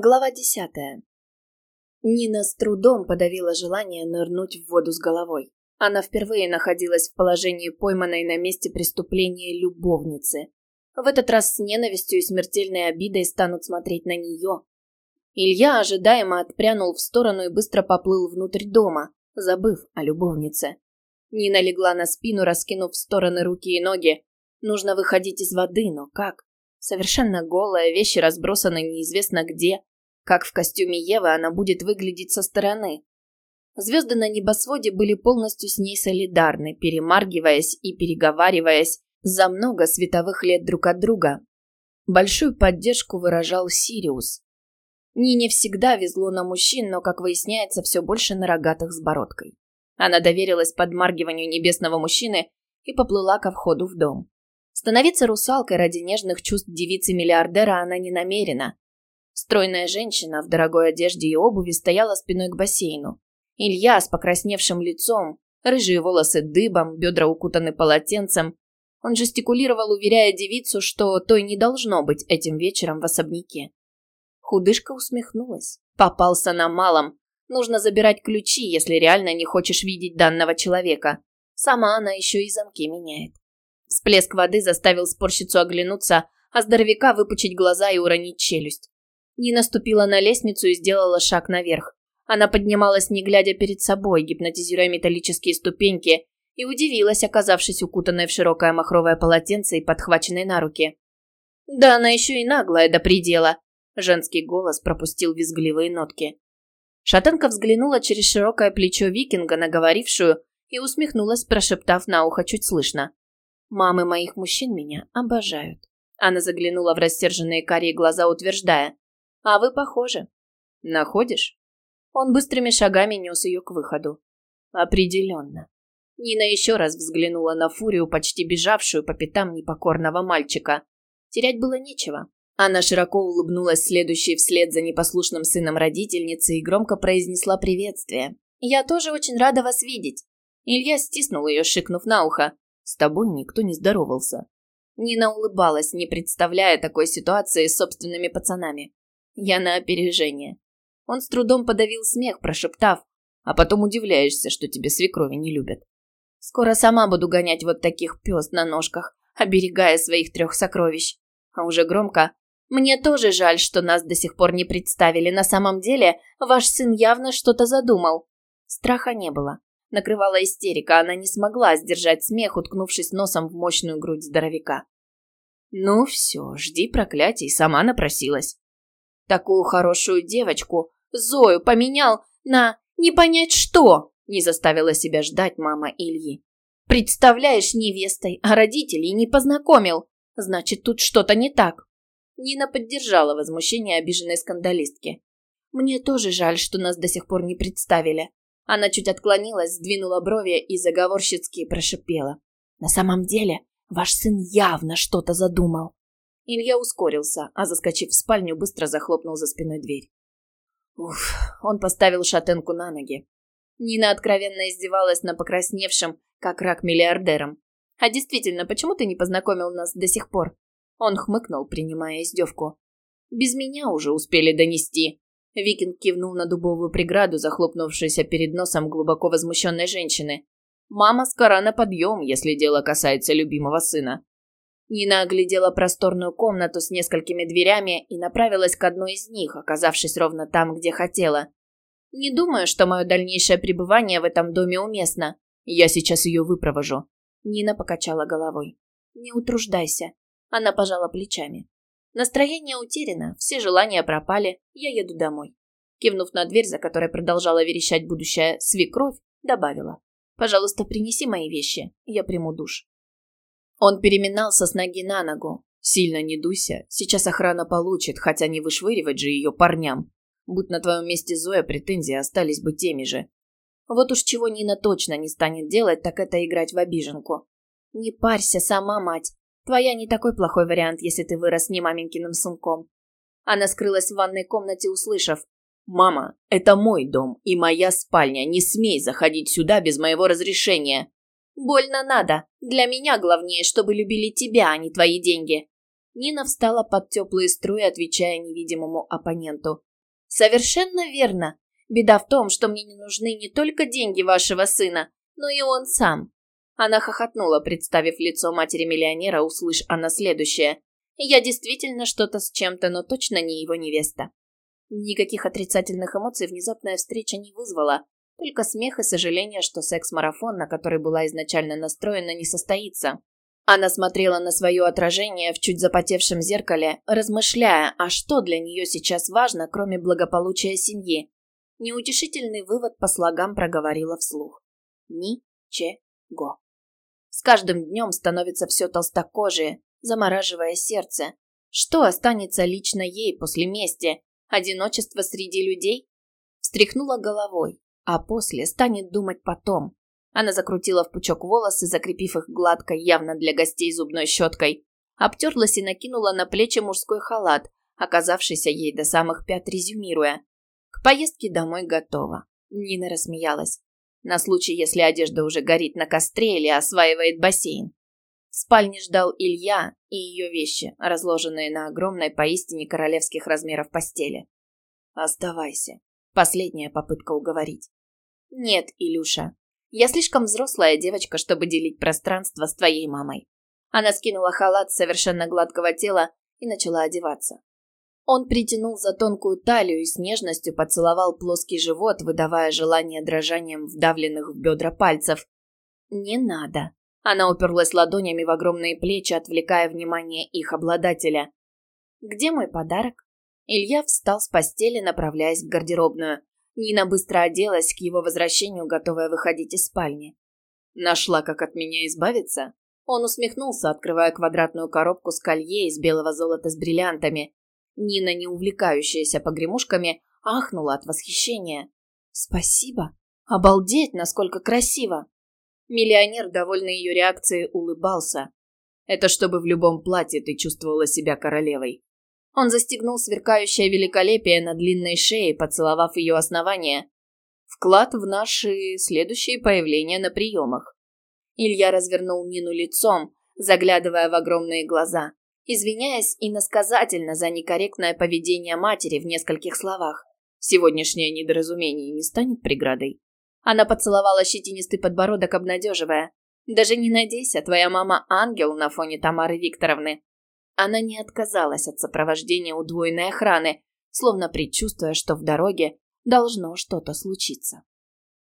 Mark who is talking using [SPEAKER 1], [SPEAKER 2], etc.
[SPEAKER 1] Глава десятая. Нина с трудом подавила желание нырнуть в воду с головой. Она впервые находилась в положении пойманной на месте преступления любовницы. В этот раз с ненавистью и смертельной обидой станут смотреть на нее. Илья ожидаемо отпрянул в сторону и быстро поплыл внутрь дома, забыв о любовнице. Нина легла на спину, раскинув в стороны руки и ноги. Нужно выходить из воды, но как? Совершенно голая, вещи разбросаны неизвестно где. Как в костюме Евы она будет выглядеть со стороны? Звезды на небосводе были полностью с ней солидарны, перемаргиваясь и переговариваясь за много световых лет друг от друга. Большую поддержку выражал Сириус. Нине всегда везло на мужчин, но, как выясняется, все больше на рогатых с бородкой. Она доверилась подмаргиванию небесного мужчины и поплыла ко входу в дом. Становиться русалкой ради нежных чувств девицы-миллиардера она не намерена. Стройная женщина в дорогой одежде и обуви стояла спиной к бассейну. Илья с покрасневшим лицом, рыжие волосы дыбом, бедра укутаны полотенцем. Он жестикулировал, уверяя девицу, что той не должно быть этим вечером в особняке. Худышка усмехнулась. Попался на малом. Нужно забирать ключи, если реально не хочешь видеть данного человека. Сама она еще и замки меняет. Всплеск воды заставил спорщицу оглянуться, а здоровяка выпучить глаза и уронить челюсть. Нина ступила на лестницу и сделала шаг наверх. Она поднималась, не глядя перед собой, гипнотизируя металлические ступеньки, и удивилась, оказавшись укутанной в широкое махровое полотенце и подхваченной на руки. «Да она еще и наглая до предела!» Женский голос пропустил визгливые нотки. Шатенка взглянула через широкое плечо викинга на говорившую и усмехнулась, прошептав на ухо чуть слышно. Мамы моих мужчин меня обожают. Она заглянула в растерженные карие глаза, утверждая. А вы похожи. Находишь? Он быстрыми шагами нес ее к выходу. Определенно. Нина еще раз взглянула на Фурию, почти бежавшую по пятам непокорного мальчика. Терять было нечего. Она широко улыбнулась следующей вслед за непослушным сыном родительницы и громко произнесла приветствие. «Я тоже очень рада вас видеть». Илья стиснул ее, шикнув на ухо. С тобой никто не здоровался. Нина улыбалась, не представляя такой ситуации с собственными пацанами. Я на опережение. Он с трудом подавил смех, прошептав, а потом удивляешься, что тебе свекрови не любят. Скоро сама буду гонять вот таких пёс на ножках, оберегая своих трех сокровищ. А уже громко «Мне тоже жаль, что нас до сих пор не представили. На самом деле, ваш сын явно что-то задумал». Страха не было. Накрывала истерика, она не смогла сдержать смех, уткнувшись носом в мощную грудь здоровяка. «Ну все, жди проклятий, сама напросилась». «Такую хорошую девочку, Зою, поменял на не понять что!» не заставила себя ждать мама Ильи. «Представляешь, невестой, а родителей не познакомил. Значит, тут что-то не так». Нина поддержала возмущение обиженной скандалистки. «Мне тоже жаль, что нас до сих пор не представили. Она чуть отклонилась, сдвинула брови и заговорщицки прошипела. «На самом деле, ваш сын явно что-то задумал». Илья ускорился, а, заскочив в спальню, быстро захлопнул за спиной дверь. Уф, он поставил шатенку на ноги. Нина откровенно издевалась на покрасневшем, как рак миллиардером. «А действительно, почему ты не познакомил нас до сих пор?» Он хмыкнул, принимая издевку. «Без меня уже успели донести». Викинг кивнул на дубовую преграду, захлопнувшуюся перед носом глубоко возмущенной женщины. «Мама скоро на подъем, если дело касается любимого сына». Нина оглядела просторную комнату с несколькими дверями и направилась к одной из них, оказавшись ровно там, где хотела. «Не думаю, что мое дальнейшее пребывание в этом доме уместно. Я сейчас ее выпровожу». Нина покачала головой. «Не утруждайся». Она пожала плечами. Настроение утеряно, все желания пропали, я еду домой. Кивнув на дверь, за которой продолжала верещать будущая свекровь, добавила. «Пожалуйста, принеси мои вещи, я приму душ». Он переминался с ноги на ногу. «Сильно не дуйся, сейчас охрана получит, хотя не вышвыривать же ее парням. Будь на твоем месте Зоя, претензии остались бы теми же. Вот уж чего Нина точно не станет делать, так это играть в обиженку. Не парься сама, мать. Твоя не такой плохой вариант, если ты вырос не маменькиным сынком. Она скрылась в ванной комнате, услышав. «Мама, это мой дом и моя спальня. Не смей заходить сюда без моего разрешения». «Больно надо. Для меня главнее, чтобы любили тебя, а не твои деньги». Нина встала под теплые струи, отвечая невидимому оппоненту. Совершенно верно. Беда в том, что мне не нужны не только деньги вашего сына, но и он сам. Она хохотнула, представив лицо матери-миллионера, услышь она следующее. Я действительно что-то с чем-то, но точно не его невеста. Никаких отрицательных эмоций внезапная встреча не вызвала, только смех и сожаление, что секс-марафон, на который была изначально настроена, не состоится. Она смотрела на свое отражение в чуть запотевшем зеркале, размышляя, а что для нее сейчас важно, кроме благополучия семьи. Неутешительный вывод по слогам проговорила вслух. Ни-че-го. С каждым днем становится все толстокожее, замораживая сердце. Что останется лично ей после мести? Одиночество среди людей? Встряхнула головой, а после станет думать потом. Она закрутила в пучок волосы, закрепив их гладко, явно для гостей зубной щеткой. Обтерлась и накинула на плечи мужской халат, оказавшийся ей до самых пят, резюмируя. К поездке домой готова. Нина рассмеялась. На случай, если одежда уже горит на костре или осваивает бассейн. В спальне ждал Илья и ее вещи, разложенные на огромной поистине королевских размеров постели. «Оставайся». Последняя попытка уговорить. «Нет, Илюша, я слишком взрослая девочка, чтобы делить пространство с твоей мамой». Она скинула халат с совершенно гладкого тела и начала одеваться. Он притянул за тонкую талию и с нежностью поцеловал плоский живот, выдавая желание дрожанием вдавленных в бедра пальцев. «Не надо», она уперлась ладонями в огромные плечи, отвлекая внимание их обладателя. «Где мой подарок?» Илья встал с постели, направляясь в гардеробную. Нина быстро оделась к его возвращению, готовая выходить из спальни. «Нашла, как от меня избавиться?» Он усмехнулся, открывая квадратную коробку с колье из белого золота с бриллиантами. Нина, не увлекающаяся погремушками, ахнула от восхищения. «Спасибо! Обалдеть, насколько красиво!» Миллионер, довольный ее реакцией, улыбался. Это чтобы в любом платье ты чувствовала себя королевой. Он застегнул сверкающее великолепие на длинной шее, поцеловав ее основание. Вклад в наши следующие появления на приемах. Илья развернул Нину лицом, заглядывая в огромные глаза, извиняясь иносказательно за некорректное поведение матери в нескольких словах. Сегодняшнее недоразумение не станет преградой. Она поцеловала щетинистый подбородок, обнадеживая. «Даже не надейся, твоя мама ангел на фоне Тамары Викторовны». Она не отказалась от сопровождения удвоенной охраны, словно предчувствуя, что в дороге должно что-то случиться.